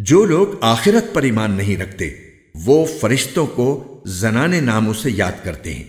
جو لوگ آخرت پر ایمان نہیں رکھتے، وہ فرشتوں کو زنانے ناموں سے یاد کرتے ہیں۔